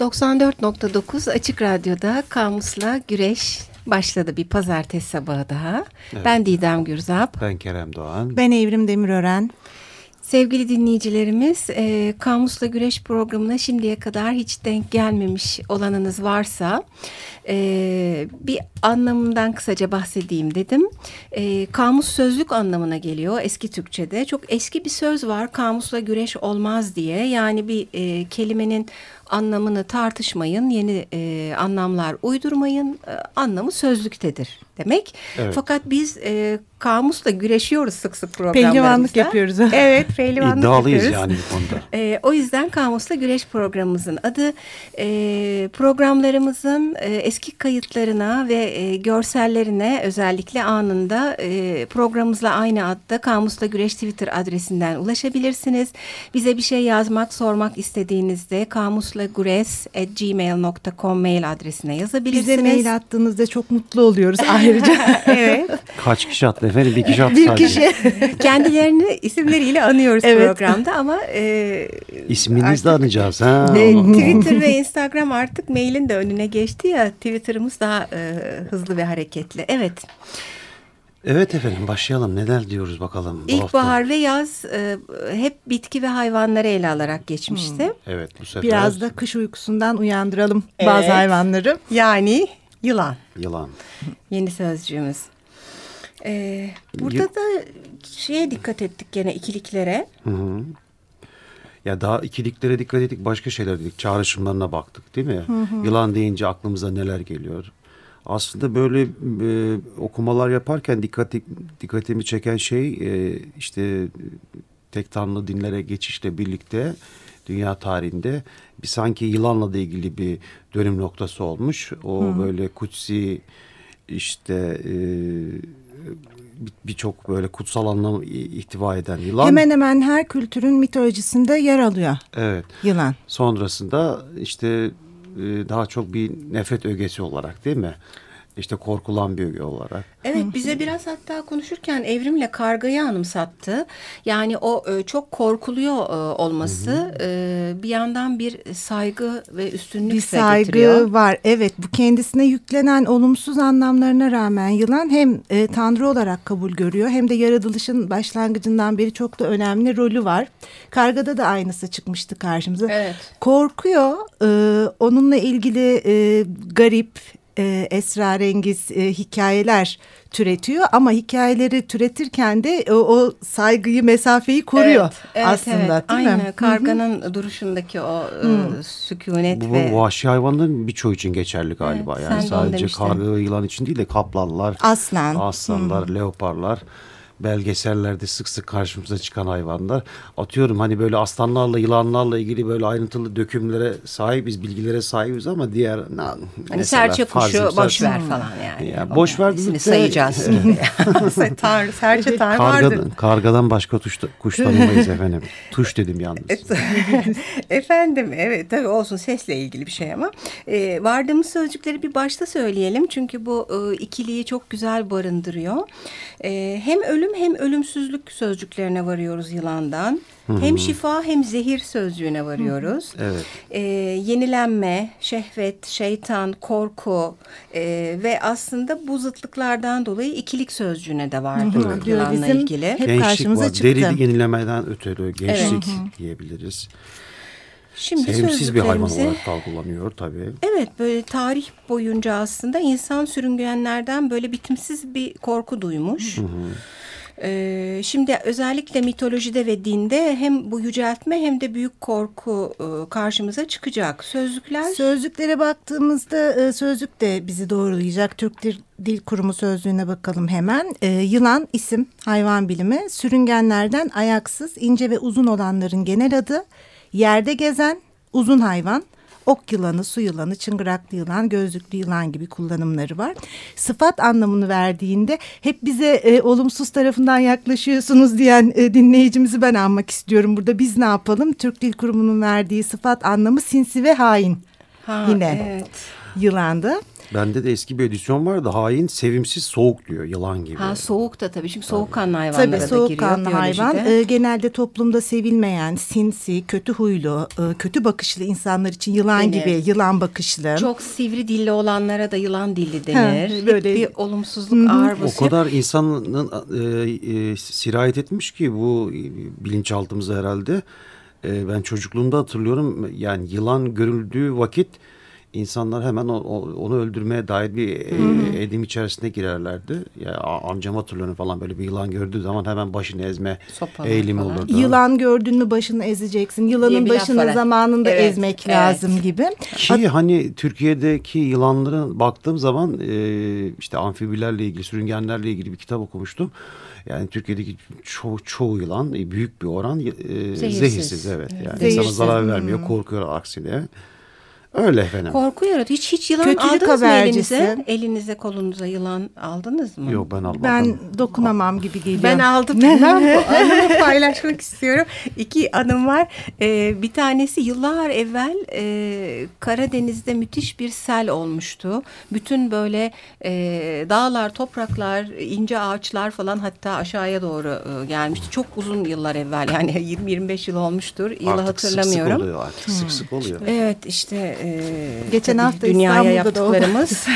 94.9 Açık Radyo'da Kamus'la Güreş başladı bir pazartesi sabahı daha. Evet. Ben Didem Gürzap. Ben Kerem Doğan. Ben Evrim Demirören. Sevgili dinleyicilerimiz, e, Kamus'la Güreş programına şimdiye kadar hiç denk gelmemiş olanınız varsa e, bir anlamından kısaca bahsedeyim dedim. E, kamus sözlük anlamına geliyor eski Türkçe'de. Çok eski bir söz var kamusla güreş olmaz diye. Yani bir e, kelimenin anlamını tartışmayın, yeni e, anlamlar uydurmayın, e, anlamı sözlüktedir demek. Evet. Fakat biz e, kamusla güreşiyoruz sık sık programlarımızda. Pehlivanlık yapıyoruz. Evet, pehlivanlık İddialıyız yapıyoruz. yani bu konuda. E, o yüzden Kamusla Güreş programımızın adı e, programlarımızın e, eski kayıtlarına ve e, görsellerine özellikle anında e, programımızla aynı adda Kamusla Güreş Twitter adresinden ulaşabilirsiniz. Bize bir şey yazmak, sormak istediğinizde kamuslagures.gmail.com mail adresine yazabilirsiniz. Bize mail attığınızda çok mutlu oluyoruz ayrıca. evet. Kaç kişi attı efendim? Bir kişi attı bir sadece. kişi. Kendilerini isimleriyle anıyoruz Evet. programda ama e, İsminizi de anacağız. Ha? Ne- Twitter ve Instagram artık mailin de önüne geçti ya Twitter'ımız daha e, hızlı ve hareketli. Evet Evet efendim başlayalım. Neler diyoruz bakalım ilkbahar ve yaz e, hep bitki ve hayvanları ele alarak geçmişti. Evet bu sefer Biraz da kış uykusundan uyandıralım Evet. bazı hayvanları. Yani yılan yılan. yeni sözcüğümüz. E, burada Yı- da şeye dikkat ettik gene ikiliklere. Hı hı. Ya daha ikiliklere dikkat ettik başka şeyler dedik. Çağrışımlarına baktık değil mi? Yılan deyince aklımıza neler geliyor? Aslında böyle e, okumalar yaparken dikkati, dikkatimi çeken şey e, işte tek tanrılı dinlere geçişle birlikte dünya tarihinde bir sanki yılanla da ilgili bir dönüm noktası olmuş. O böyle kutsi işte e, bir- birçok böyle kutsal anlam ihtiva eden yılan. Hemen hemen her kültürün mitolojisinde yer alıyor Evet. yılan. Sonrasında işte daha çok bir nefret ögesi olarak değil mi? İşte korkulan bir olarak. Evet bize biraz hatta konuşurken evrimle kargayı anımsattı. Yani o e, çok korkuluyor e, olması e, bir yandan bir saygı ve üstünlük Bir saygı getiriyor. var. Evet bu kendisine yüklenen olumsuz anlamlarına rağmen yılan hem e, tanrı olarak kabul görüyor hem de yaratılışın başlangıcından beri çok da önemli rolü var. Kargada da aynısı çıkmıştı karşımıza. Evet. Korkuyor. e, onunla ilgili e, garip, e, esrarengiz e, hikayeler türetiyor ama hikayeleri türetirken de o, o saygıyı, mesafeyi koruyor Evet, evet, aslında evet. değil Aynı mi? karganın duruşundaki o e, sükunet Bu, ve bu vahşi hayvanların birçoğu için geçerli galiba. Evet, yani sadece karga yılan için değil de kaplanlar, Aslan. aslanlar, leoparlar belgesellerde sık sık karşımıza çıkan hayvanlar. Atıyorum hani böyle aslanlarla, yılanlarla ilgili böyle ayrıntılı dökümlere sahibiz, bilgilere sahibiz ama diğer na, Hani serçe kuşu mesela- boş ver falan yani. Ya boş ver de- sayacağız gibi. Tanrı, serçe tanrı vardır. Kargadan, kargadan başka tuş, kuş tanımayız efendim. Tuş dedim yalnız. Efendim evet tabii olsun sesle ilgili bir şey ama e, vardığımız sözcükleri bir başta söyleyelim çünkü bu e, ikiliyi çok güzel barındırıyor. E, hem ölüm hem ölümsüzlük sözcüklerine varıyoruz yılandan. Hem şifa hem zehir sözcüğüne varıyoruz. Evet. E, yenilenme, şehvet, şeytan, korku e, ve aslında bu zıtlıklardan dolayı ikilik sözcüğüne de Hı hı. Diyor yılanla bizim ilgili. hep Gençlik karşımıza var. çıktı. Derili yenilemeden ötürü gençlik diyebiliriz. Şimdi Sevimsiz bir hayvan olarak algılanıyor tabii. Evet böyle tarih boyunca aslında insan sürüngenlerden böyle bitimsiz bir korku duymuş. Ee, şimdi özellikle mitolojide ve dinde hem bu yüceltme hem de büyük korku e, karşımıza çıkacak. Sözlükler Sözlüklere baktığımızda e, sözlük de bizi doğrulayacak. Türk Dil, Kurumu sözlüğüne bakalım hemen. E, yılan isim hayvan bilimi. Sürüngenlerden ayaksız, ince ve uzun olanların genel adı. Yerde gezen uzun hayvan. Ok yılanı, su yılanı, çıngıraklı yılan, gözlüklü yılan gibi kullanımları var. Sıfat anlamını verdiğinde hep bize e, olumsuz tarafından yaklaşıyorsunuz diyen e, dinleyicimizi ben anmak istiyorum. Burada biz ne yapalım? Türk Dil Kurumu'nun verdiği sıfat anlamı sinsi ve hain. Ha, Yine evet. yılanda. Bende de eski bir edisyon vardı. Hain sevimsiz soğuk diyor yılan gibi. Ha soğuk da tabii çünkü soğukkanlı hayvanlara Tabii da soğukkanlı giriyor. hayvan biyolojide. e, genelde toplumda sevilmeyen, sinsi, kötü huylu, e, kötü bakışlı insanlar için yılan Denir. gibi, yılan bakışlı. Çok sivri dilli olanlara da yılan dilli denir. Ha, Hep böyle- bir olumsuzluk ağır O basıyor. kadar insanın e, e, sirayet etmiş ki bu bilinçaltımıza herhalde. E, ben çocukluğumda hatırlıyorum yani yılan görüldüğü vakit insanlar hemen o- o- onu öldürmeye dair bir e, edim içerisine girerlerdi. Ya amcam hatırlıyorum falan böyle bir yılan gördüğü zaman hemen başını ezme Sopalar eğilimi falan. olurdu. Yılan gördün mü başını ezeceksin. Yılanın başını zamanında Evet, ezmek evet. lazım gibi. Ki hani Türkiye'deki yılanların baktığım zaman e, işte amfibilerle ilgili, sürüngenlerle ilgili bir kitap okumuştum. Yani Türkiye'deki çoğu, çoğu yılan büyük bir oran e, Zehirsiz. zehirsiz. Evet. Yani Zehirsiz. insana zarar vermiyor, korkuyor aksine. Öyle efendim. Korku yaratıyor. Hiç hiç yılan Kötülük aldınız mı habercisi. elinize? Elinize kolunuza yılan aldınız mı? Yok ben almadım. Ben dokunamam gibi geliyor. Ben aldım. Ben bu anımı paylaşmak istiyorum. İki anım var. Ee, bir tanesi yıllar evvel e, Karadeniz'de müthiş bir sel olmuştu. Bütün böyle e, dağlar, topraklar, ince ağaçlar falan hatta aşağıya doğru e, gelmişti. Çok uzun yıllar evvel yani 20-25 yıl olmuştur. Yılı Artık sık sık hatırlamıyorum. oluyor artık sık sık oluyor. Evet işte e, Geçen hafta dünyaya İstanbul'da yaptıklarımız.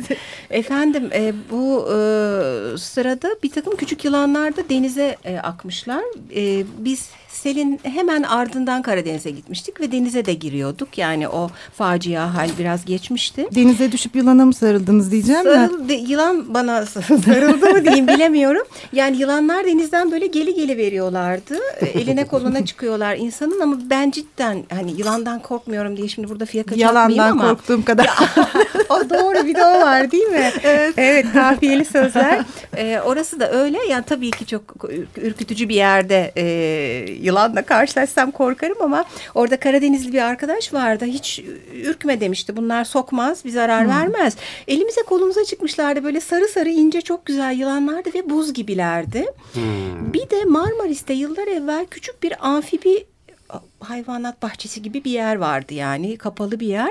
Efendim e, bu e, sırada bir takım küçük yılanlar da denize e, akmışlar. E, biz selin hemen ardından Karadeniz'e gitmiştik ve denize de giriyorduk. Yani o facia hal biraz geçmişti. Denize düşüp yılana mı sarıldınız diyeceğim de. Sarıldı, yılan bana sarıldı mı diyeyim bilemiyorum. Yani yılanlar denizden böyle geli geli veriyorlardı. Eline koluna çıkıyorlar insanın ama ben cidden hani yılandan korkmuyorum diye şimdi burada fiyaka Yalandan ama. korktuğum kadar. o doğru bir de o var değil mi? Evet. Evet kafiyeli sözler. Ee, orası da öyle. Yani tabii ki çok ürkütücü bir yerde e, yılanla karşılaşsam korkarım ama orada Karadenizli bir arkadaş vardı. Hiç ürkme demişti. Bunlar sokmaz, bir zarar vermez. Elimize kolumuza çıkmışlardı. Böyle sarı sarı ince çok güzel yılanlardı ve buz gibilerdi. Bir de Marmaris'te yıllar evvel küçük bir amfibi hayvanat bahçesi gibi bir yer vardı yani kapalı bir yer.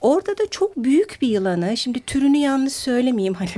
Orada da çok büyük bir yılanı şimdi türünü yanlış söylemeyeyim hani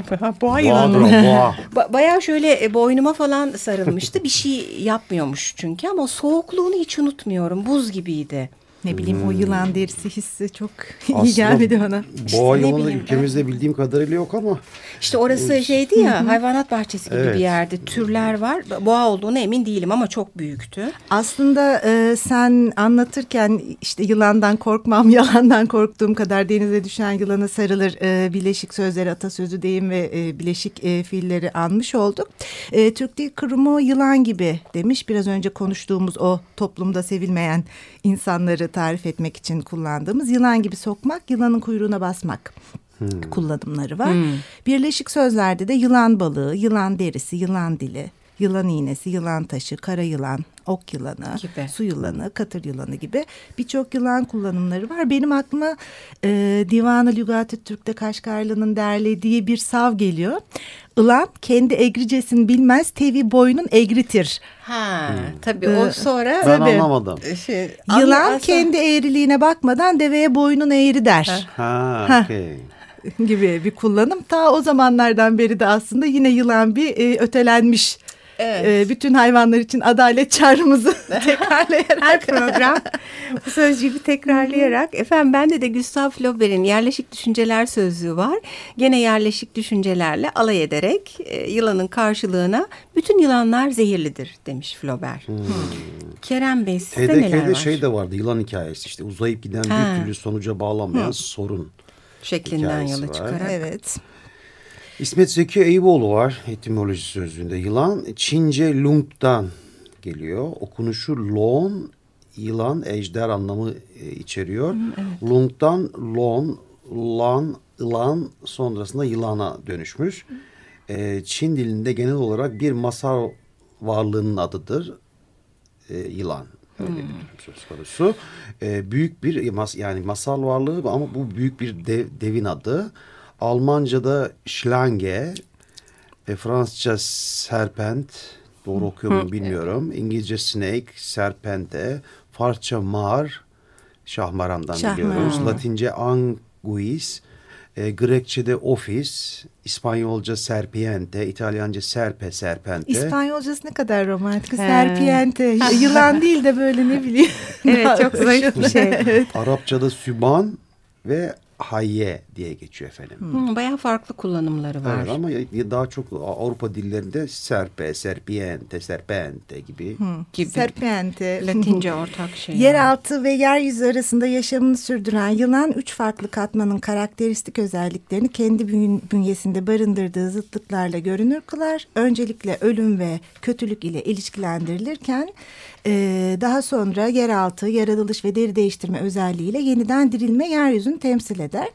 boğa yılanı. Boğa. Ba- Bayağı şöyle e, boynuma falan sarılmıştı. Bir şey yapmıyormuş çünkü ama soğukluğunu hiç unutmuyorum. Buz gibiydi. Ne bileyim o yılan derisi hissi çok iyi Aslında gelmedi bana. Boğa İşte yılanı bileyim, ülkemizde bildiğim kadarıyla yok ama İşte orası şeydi ya hayvanat bahçesi gibi Evet. bir yerde. Türler var. Boğa olduğunu emin değilim ama çok büyüktü. Aslında e, sen anlatırken işte yılandan korkmam, yalandan korktuğum kadar denize düşen yılana sarılır e, bileşik sözleri, atasözü deyim ve e, bileşik e, fiilleri anmış olduk. E, Türk Dil Kurumu yılan gibi demiş. Biraz önce konuştuğumuz o toplumda sevilmeyen insanları tarif etmek için kullandığımız yılan gibi sokmak, yılanın kuyruğuna basmak. kullanımları var. Birleşik sözlerde de yılan balığı, yılan derisi, yılan dili, yılan iğnesi, yılan taşı, kara yılan, ok yılanı, Gibi. su yılanı, katır yılanı gibi birçok yılan kullanımları var. Benim aklıma e, Divan-ı Lügat-ı Türk'te Kaşgarlı'nın derlediği bir sav geliyor. Ilan kendi egricesin bilmez tevi boynun egritir. Ha, tabii o sonra ben Tabii. anlamadım. şey, Yılan aslında- kendi eğriliğine bakmadan deveye boynun eğri der. Ha, okey. gibi bir kullanım. Ta o zamanlardan beri de aslında yine yılan bir e, ötelenmiş. Evet. E, bütün hayvanlar için adalet çağrımızı tekrarlayarak. Her program bu sözcüğü tekrarlayarak. Efendim bende de Gustav Flaubert'in yerleşik düşünceler sözlüğü var. Gene yerleşik düşüncelerle alay ederek e, yılanın karşılığına bütün yılanlar zehirlidir demiş Flaubert. Kerem Bey sizde neler TDK'de var? şey de vardı yılan hikayesi işte uzayıp giden Ha. bir türlü sonuca bağlanmayan sorun. Şeklinden yola var. çıkarak. Evet. İsmet Zeki Eyüboğlu var etimoloji sözlüğünde. Yılan Çince lung'dan geliyor. Okunuşu lon, yılan, ejder anlamı e, içeriyor. Lung'dan lon, lan, ılan sonrasında yılana dönüşmüş. E, Çin dilinde genel olarak bir masal varlığının adıdır. E, yılan. Öyle bir durum söz konusu. Büyük bir mas, yani masal varlığı ama bu büyük bir dev- devin adı. Almanca'da Schlange, e, Fransızca serpent, doğru okuyor muyum bilmiyorum. İngilizce snake, serpente, Farsça mar, şahmarandan Şahmaran. biliyoruz. Latince anguis, E, Grekçe'de ofis, İspanyolca serpiente, İtalyanca serpe, serpente. İspanyolcası ne kadar romantik. Serpiente. Yılan değil de böyle ne bileyim. Evet çok zayıf bir şey. Arapçada süban ve hayye diye geçiyor efendim. Hmm, bayağı farklı kullanımları var. Evet ama daha çok Avrupa dillerinde serpe, serpiente, serpente gibi. gibi. Serpiente. Latince ortak şey. Yeraltı ve yeryüzü arasında yaşamını sürdüren yılan üç farklı katmanın karakteristik özelliklerini kendi bün- bünyesinde barındırdığı zıtlıklarla görünür kılar. Öncelikle ölüm ve kötülük ile ilişkilendirilirken daha sonra yeraltı, yaratılış ve deri değiştirme özelliğiyle yeniden dirilme yeryüzünü temsil eder.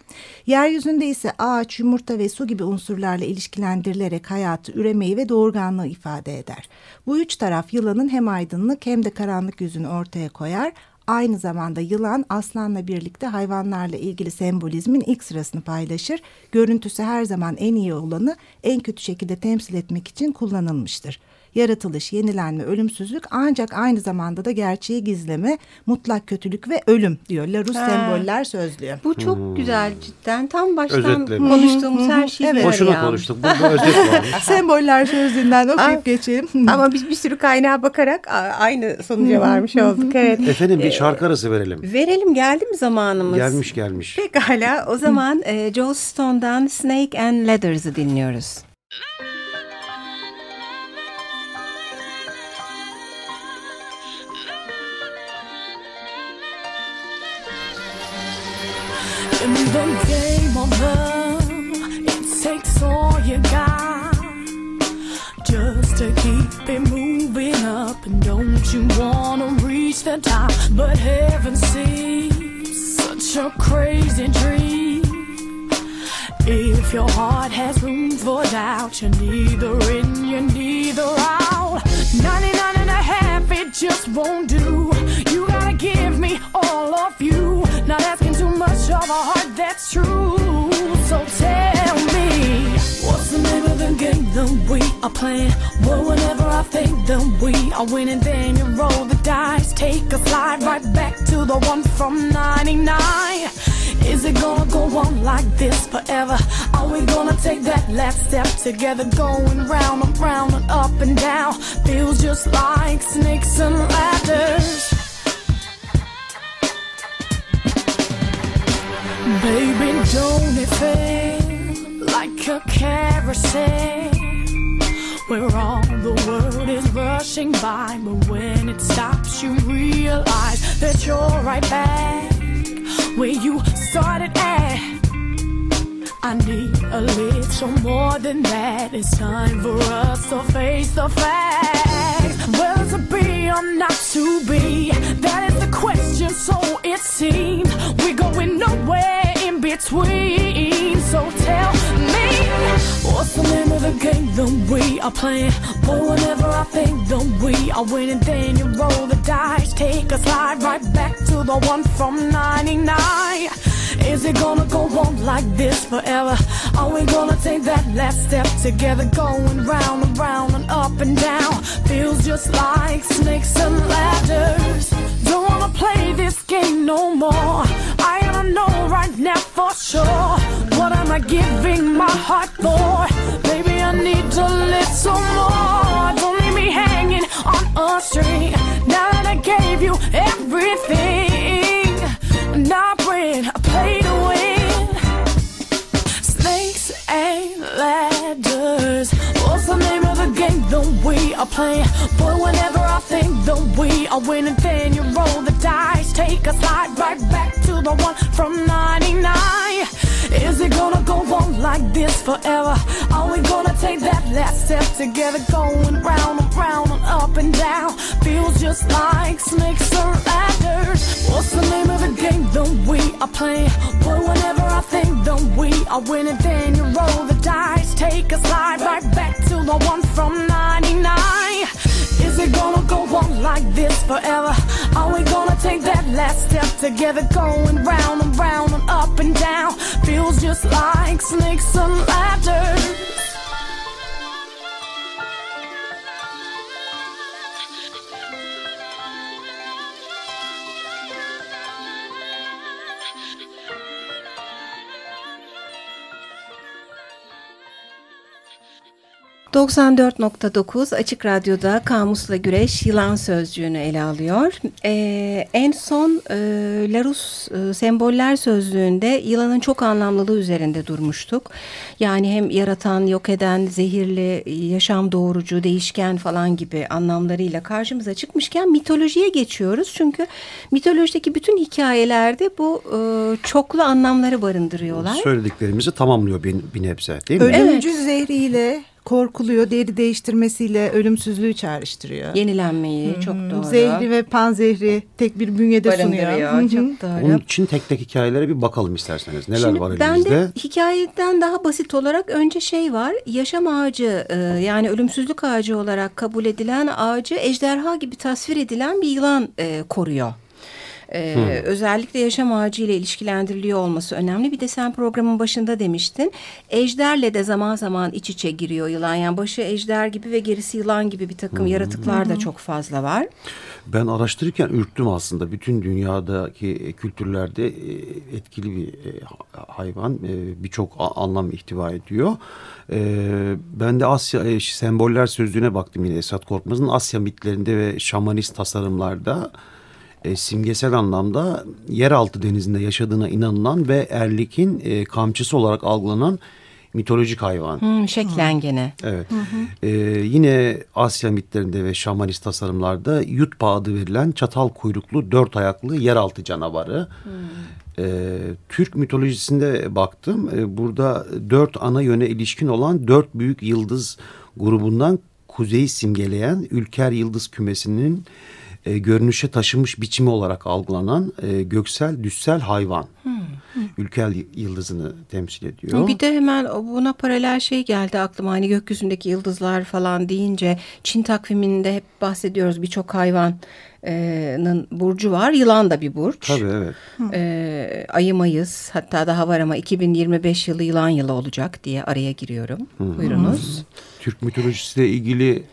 Yeryüzünde ise ağaç, yumurta ve su gibi unsurlarla ilişkilendirilerek hayatı, üremeyi ve doğurganlığı ifade eder. Bu üç taraf yılanın hem aydınlık hem de karanlık yüzünü ortaya koyar. Aynı zamanda yılan aslanla birlikte hayvanlarla ilgili sembolizmin ilk sırasını paylaşır. Görüntüsü her zaman en iyi olanı en kötü şekilde temsil etmek için kullanılmıştır. Yaratılış, yenilenme, ölümsüzlük ancak aynı zamanda da gerçeği gizleme, mutlak kötülük ve ölüm diyor Larousse Ha. Semboller Sözlüğü. Bu çok güzel cidden. Tam baştan Özetlemiş. konuştuğumuz her şey Evet. Boşuna konuştuk. Burada özet varmış. Semboller Sözlüğü'nden okuyup geçelim. Ama biz bir sürü kaynağa bakarak aynı sonuca varmış olduk. Evet. Efendim bir şarkı arası verelim. Verelim geldi mi zamanımız? Gelmiş gelmiş. Pekala o zaman e, Joe Stone'dan Snake and Ladders'ı dinliyoruz. In the game of love, it takes all you got just to keep it moving up. And don't you wanna reach the top? But heaven seems such a crazy dream. If your heart has room for doubt, you're neither in, you're neither out. 99 and a half, it just won't do. Of the game that we are playing? Well, whenever I think that we are winning, then you roll the dice. Take a slide right back to the one from 99. Is it gonna go on like this forever? Are we gonna take that last step together? Going round and round and up and down. Feels just like snakes and ladders. Baby, don't it feel like a carousel? Where all the world is rushing by, but when it stops, you realize that you're right back where you started at. I need a little more than that. It's time for us to face the facts. Well, to be or not to be, that is the question. So it seems we're going nowhere in between. So the game that we are playing? But whenever I think that we are winning, then you roll the dice, take a slide right back to the one from 99. Is it gonna go on like this forever? Are we gonna take that last step together? Going round and round and up and down. Feels just like snakes and ladders. Don't wanna play this game no more. I gotta know right now for sure. What am I giving my heart for? Need a little more. Don't leave me hanging on a string. Now that I gave you everything, not when I play to win. Snakes and ladders. What's the name of the game that we are playing? Boy, whenever I think that we are winning, then you roll the dice. Take a slide right back to the one from 99. Is it gonna go on like this forever? Are we gonna take that last step together? Going round and round and up and down. Feels just like snakes and ladders. What's the name of the game that we are playing? Boy, whenever I think that we are winning, then you roll the dice. Take a slide right back to the one from 99. Is it gonna go on like this forever? Are we gonna take that last step together? Going round and round and up and down. Feels just like snakes and ladders. 94.9 Açık Radyo'da Kamusla Güreş yılan sözcüğünü ele alıyor. Ee, en son e, Larus e, semboller sözlüğünde yılanın çok anlamlılığı üzerinde durmuştuk. Yani hem yaratan, yok eden, zehirli, yaşam doğurucu, değişken falan gibi anlamlarıyla karşımıza çıkmışken mitolojiye geçiyoruz. Çünkü mitolojideki bütün hikayelerde bu e, çoklu anlamları barındırıyorlar. Söylediklerimizi tamamlıyor bir, bir nebze değil mi? Ölümcül zehriyle korkuluyor, deri değiştirmesiyle ölümsüzlüğü çağrıştırıyor. Yenilenmeyi çok doğru. Zehri ve panzehri tek bir bünyede sunuyor. Hı hı. Çok doğru. Onun için tek tek hikayelere bir bakalım isterseniz. Neler Şimdi var ben elimizde? de hikayeden daha basit olarak önce şey var. Yaşam ağacı e, yani ölümsüzlük ağacı olarak kabul edilen ağacı ejderha gibi tasvir edilen bir yılan e, koruyor. Ee, özellikle yaşam ağacı ile ilişkilendiriliyor olması önemli. Bir de sen programın başında demiştin. Ejderle de zaman zaman iç içe giriyor yılan. Yani başı ejder gibi ve gerisi yılan gibi bir takım yaratıklar da çok fazla var. Ben araştırırken ürktüm aslında. Bütün dünyadaki kültürlerde e, etkili bir e, hayvan. e, Birçok anlam ihtiva ediyor. E, Ben de Asya e, semboller sözlüğüne baktım yine Esat Korkmaz'ın Asya mitlerinde ve şamanist tasarımlarda e, simgesel anlamda yeraltı denizinde yaşadığına inanılan ve Erlik'in e, kamçısı olarak algılanan mitolojik hayvan. Hmm, şeklengene. Evet. Ee, yine Asya mitlerinde ve şamanist tasarımlarda Yutpa adı verilen çatal kuyruklu dört ayaklı yeraltı canavarı. Ee, Türk mitolojisinde baktım. Ee, burada dört ana yöne ilişkin olan dört büyük yıldız grubundan kuzeyi simgeleyen Ülker Yıldız kümesinin e, görünüşe taşımış biçimi olarak algılanan e, göksel düssel hayvan. Ülker yıldızını temsil ediyor. Bir de hemen buna paralel şey geldi aklıma. Hani gökyüzündeki yıldızlar falan deyince Çin takviminde hep bahsediyoruz birçok hayvanın burcu var. Yılan da bir burç. Tabii evet. Ee, ayı Mayıs hatta daha var ama 2025 yılı yılan yılı olacak diye araya giriyorum. Buyurunuz. Türk mitolojisiyle ilgili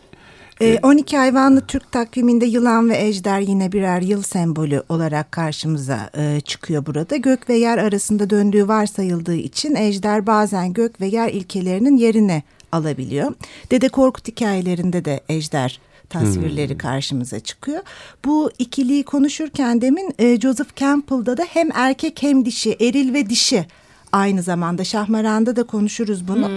Ee, 12 hayvanlı Türk takviminde yılan ve ejder yine birer yıl sembolü olarak karşımıza e, çıkıyor burada. Gök ve yer arasında döndüğü varsayıldığı için ejder bazen gök ve yer ilkelerinin yerini alabiliyor. Dede Korkut hikayelerinde de ejder tasvirleri karşımıza çıkıyor. Bu ikiliyi konuşurken demin e, Joseph Campbell'da da hem erkek hem dişi, eril ve dişi aynı zamanda Şahmaran'da da konuşuruz bunu.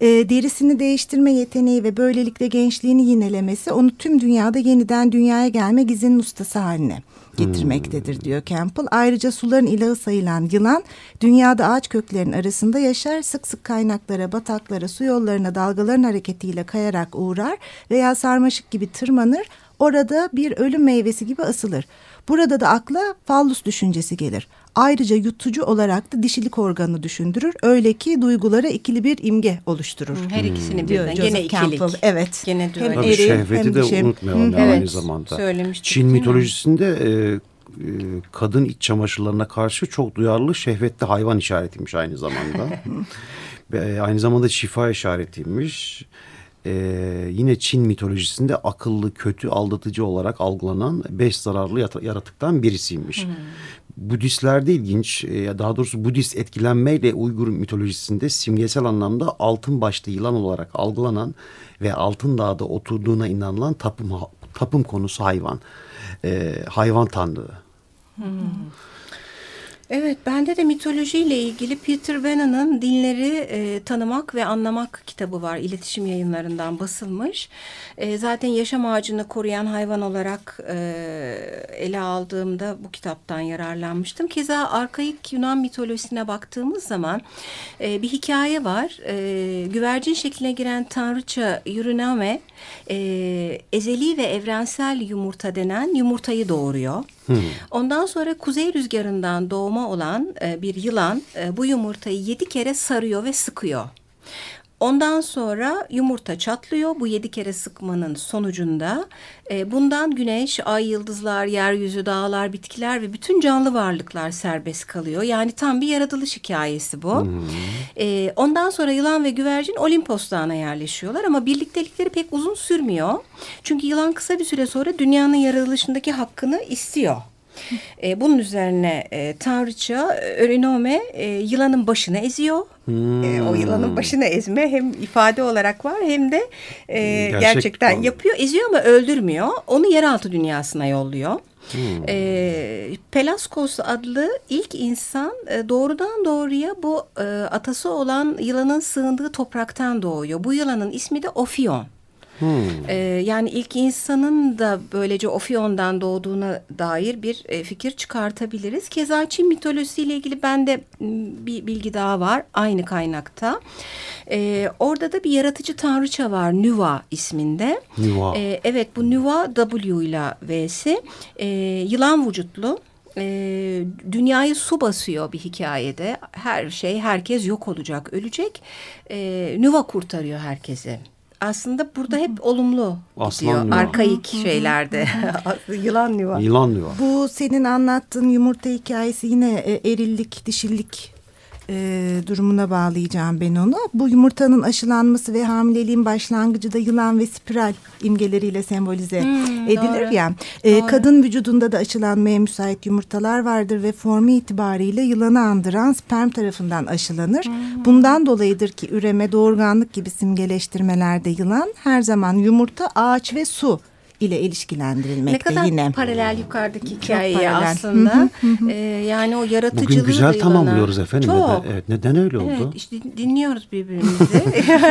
E, derisini değiştirme yeteneği ve böylelikle gençliğini yinelemesi onu tüm dünyada yeniden dünyaya gelme gizinin ustası haline getirmektedir diyor Campbell. Ayrıca suların ilahı sayılan yılan dünyada ağaç köklerinin arasında yaşar. Sık sık kaynaklara, bataklara, su yollarına dalgaların hareketiyle kayarak uğrar veya sarmaşık gibi tırmanır. Orada bir ölüm meyvesi gibi asılır. Burada da akla fallus düşüncesi gelir. Ayrıca yutucu olarak da dişilik organı düşündürür. Öyle ki duygulara ikili bir imge oluşturur. Her ikisini Diyor birden. Gene ikilik. Campbell, evet. Gene Hem. Tabii eril şehveti hem de dişi. unutmayalım Hı. aynı Evet, zamanda. söylemiştik, Çin mitolojisinde e, e, kadın iç çamaşırlarına karşı çok duyarlı şehvetli hayvan işaretiymiş aynı zamanda. Ve e, aynı zamanda şifa işaretiymiş. E, yine Çin mitolojisinde akıllı, kötü, aldatıcı olarak algılanan beş zararlı yaratıktan birisiymiş. Budistlerde ilginç, e, daha doğrusu Budist etkilenmeyle Uygur mitolojisinde simgesel anlamda altın başlı yılan olarak algılanan ve altın dağda oturduğuna inanılan tapım, tapım konusu hayvan. E, hayvan tanrığı. Evet, bende de mitolojiyle ilgili Peter Venon'ın Dinleri e, Tanımak ve Anlamak kitabı var. İletişim yayınlarından basılmış. E, zaten yaşam ağacını koruyan hayvan olarak e, ele aldığımda bu kitaptan yararlanmıştım. Keza arkaik Yunan mitolojisine baktığımız zaman e, bir hikaye var. E, güvercin şekline giren tanrıça Eurynome e, ezeli ve evrensel yumurta denen yumurtayı doğuruyor. Ondan sonra kuzey rüzgarından doğma olan e, bir yılan e, bu yumurtayı yedi kere sarıyor ve sıkıyor. Ondan sonra yumurta çatlıyor. Bu yedi kere sıkmanın sonucunda e, bundan güneş, ay, yıldızlar, yeryüzü, dağlar, bitkiler ve bütün canlı varlıklar serbest kalıyor. Yani tam bir yaratılış hikayesi bu. E, ondan sonra yılan ve güvercin Olimpos Dağı'na yerleşiyorlar ama birliktelikleri pek uzun sürmüyor. Çünkü yılan kısa bir süre sonra dünyanın yaratılışındaki hakkını istiyor. E, bunun üzerine e, tanrıça Örinome e, yılanın başını eziyor. E, o yılanın başını ezme hem ifade olarak var hem de e, Gerçek gerçekten yapıyor. Eziyor ama öldürmüyor. Onu yeraltı dünyasına yolluyor. E, Pelaskos adlı ilk insan e, doğrudan doğruya bu e, atası olan yılanın sığındığı topraktan doğuyor. Bu yılanın ismi de Ophion. Ee, yani ilk insanın da böylece Ophion'dan doğduğuna dair bir e, fikir çıkartabiliriz. Keza Çin mitolojisiyle ilgili bende bir bilgi daha var aynı kaynakta. Ee, orada da bir yaratıcı tanrıça var Nüva isminde. Nüva. Ee, evet bu Nüva W ile V'si Ee, yılan vücutlu. Ee, dünyayı su basıyor bir hikayede. Her şey, herkes yok olacak, ölecek. Ee, Nüva kurtarıyor herkesi. Aslında burada hep olumlu Aslan gidiyor. Arkaik şeylerde. Yılan Nüva. Yılan yuva. Bu senin anlattığın yumurta hikayesi yine e, erillik, dişillik e, durumuna bağlayacağım ben onu. Bu yumurtanın aşılanması ve hamileliğin başlangıcı da yılan ve spiral imgeleriyle sembolize edilir Hmm, doğru. ya. E, kadın vücudunda da aşılanmaya müsait yumurtalar vardır ve formu itibariyle yılanı andıran sperm tarafından aşılanır. Hmm. Bundan dolayıdır ki üreme, doğurganlık gibi simgeleştirmelerde yılan her zaman yumurta, ağaç ve su ile Ne ilişkilendirilmekte kadar yine. paralel yukarıdaki hikayeye paralel. aslında. Ee, yani o yaratıcılığı Bugün güzel da yılana- tamamlıyoruz efendim. Çok. Neden, evet, neden öyle oldu? Evet işte dinliyoruz birbirimizi.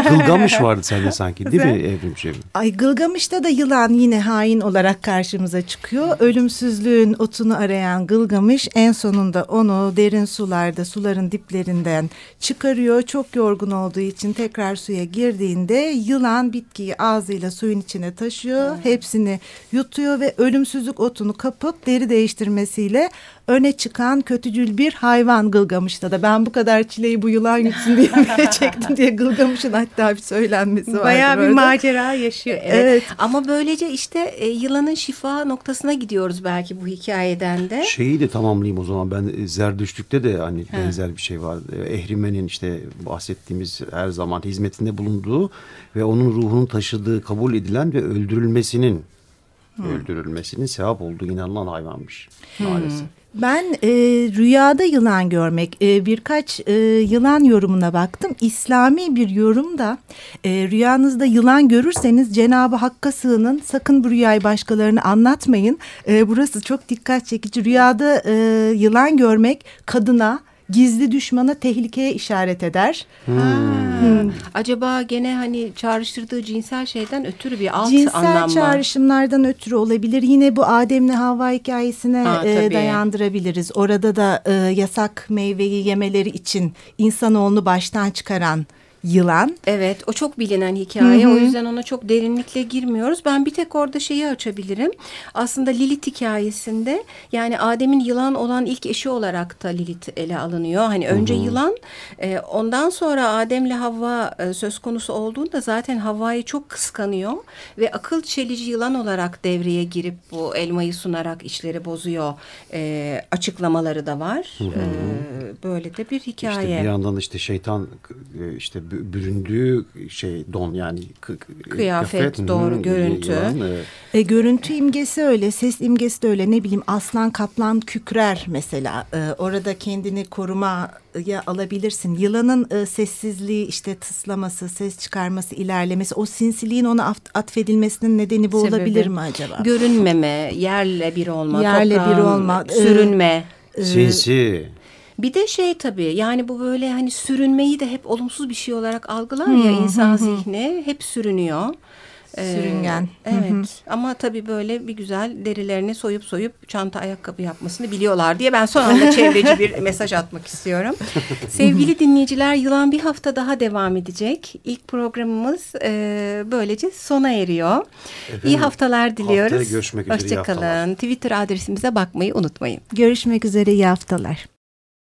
Kılgamış vardı sende sanki değil mi Evrimciğim? Ay Gılgamış'ta da yılan yine hain olarak karşımıza çıkıyor. Ölümsüzlüğün otunu arayan Gılgamış en sonunda onu derin sularda suların diplerinden çıkarıyor. Çok yorgun olduğu için tekrar suya girdiğinde yılan bitkiyi ağzıyla suyun içine taşıyor. Hepsini yutuyor ve ölümsüzlük otunu kapıp deri değiştirmesiyle öne çıkan kötücül bir hayvan Gılgamış'ta da. Ben bu kadar çileyi bu yılan yutsun diye mi çektim diye Gılgamış'ın hatta bir söylenmesi vardır Bayağı bir orada. macera yaşıyor. Evet. Evet. Ama böylece işte e, yılanın şifa noktasına gidiyoruz belki bu hikayeden de. Şeyi de tamamlayayım o zaman. Ben e, Zerdüştlük'te de hani benzer bir şey var. E, Ehrimen'in işte bahsettiğimiz her zaman hizmetinde bulunduğu ve onun ruhunun taşıdığı kabul edilen ve öldürülmesinin öldürülmesinin sevap olduğu inanılan hayvanmış maalesef. Ben e, rüyada yılan görmek e, birkaç e, yılan yorumuna baktım. İslami bir yorum da e, rüyanızda yılan görürseniz Cenab-ı Hakk'a sığının sakın bu rüyayı başkalarına anlatmayın. E, burası çok dikkat çekici. Rüyada e, yılan görmek kadına gizli düşmana tehlikeye işaret eder. Ha. Acaba gene hani çağrıştırdığı cinsel şeyden ötürü bir alt Cinsel anlam var. çağrışımlardan ötürü olabilir. Yine bu Adem'le Havva hikayesine Ha, e, dayandırabiliriz. Orada da e, yasak meyveyi yemeleri için insanoğlunu baştan çıkaran yılan. Evet o çok bilinen hikaye o yüzden ona çok derinlikle girmiyoruz. Ben bir tek orada şeyi açabilirim. Aslında Lilith hikayesinde yani Adem'in yılan olan ilk eşi olarak da Lilith ele alınıyor. Hani önce yılan e, ondan sonra Adem'le Havva e, söz konusu olduğunda zaten Havva'yı çok kıskanıyor ve akıl çelici yılan olarak devreye girip bu elmayı sunarak işleri bozuyor e, açıklamaları da var. E, böyle de bir hikaye. İşte bir yandan işte şeytan e, işte büründüğü şey don yani kı- kı- Kıyafet, doğru, hı, görüntü. yılan, evet. E, görüntü imgesi öyle, ses imgesi de öyle. Ne bileyim aslan kaplan kükrer mesela. E, orada kendini korumaya alabilirsin. Yılanın e, sessizliği, işte tıslaması, ses çıkarması, ilerlemesi, o sinsiliğin ona at- atfedilmesinin nedeni bu Sebebi. olabilir mi acaba? Görünmeme, yerle bir olma, Yerle bir toprağın olma, e, sürünme. Sinsi. Bir de şey tabii yani bu böyle hani sürünmeyi de hep olumsuz bir şey olarak algılar ya insan zihni hep sürünüyor. Ee, Sürüngen. Evet ama tabii böyle bir güzel derilerini soyup soyup çanta ayakkabı yapmasını biliyorlar diye ben son anda çevreci bir mesaj atmak istiyorum. Sevgili dinleyiciler yılan bir hafta daha devam edecek. İlk programımız e, böylece sona eriyor. iyi Efendim, haftalar diliyoruz. haftaya görüşmek üzere, iyi. Hoşçakalın. Twitter adresimize bakmayı unutmayın. Görüşmek üzere, iyi haftalar.